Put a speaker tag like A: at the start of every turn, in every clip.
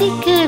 A: Kasih ke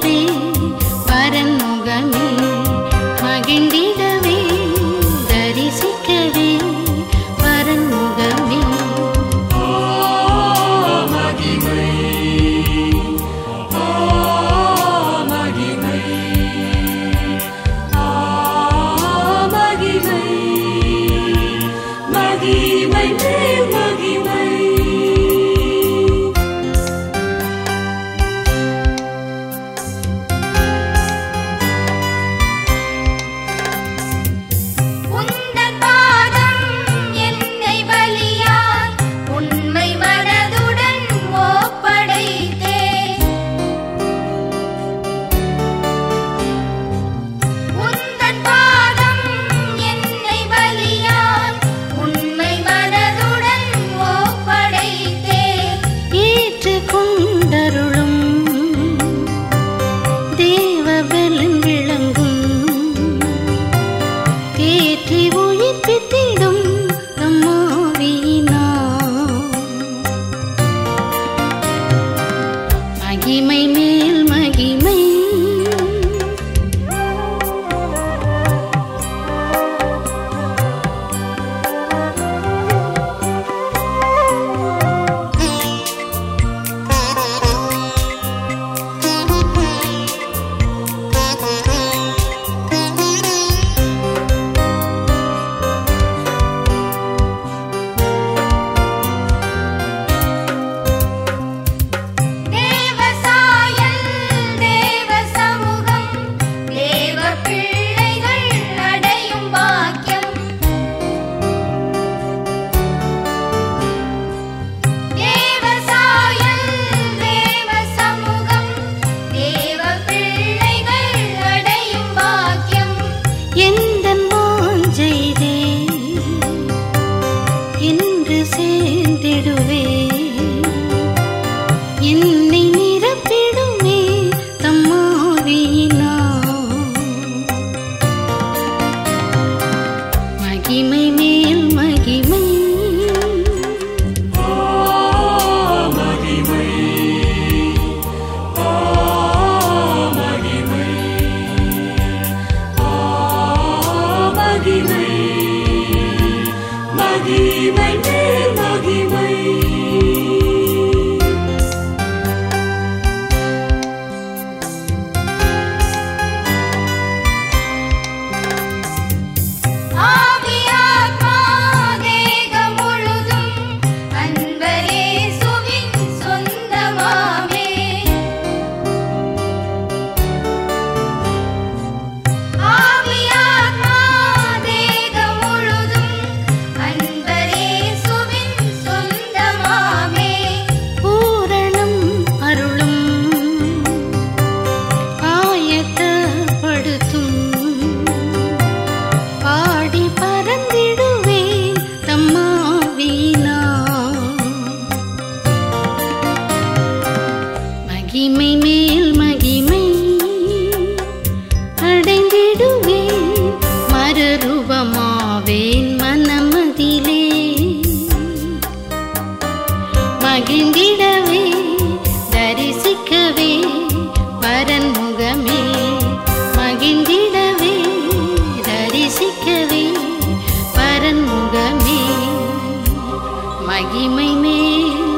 A: மகிமை மேல் மகிமை அடைந்திடுவேன் மறுரூபமாவேன் மனமதிலே. மகிழ்ந்திடவே தரிசிக்கவே பரன் முகமே. மகிழ்ந்திடவே தரிசிக்கவே பரன் முகமே. மகிமை மேல்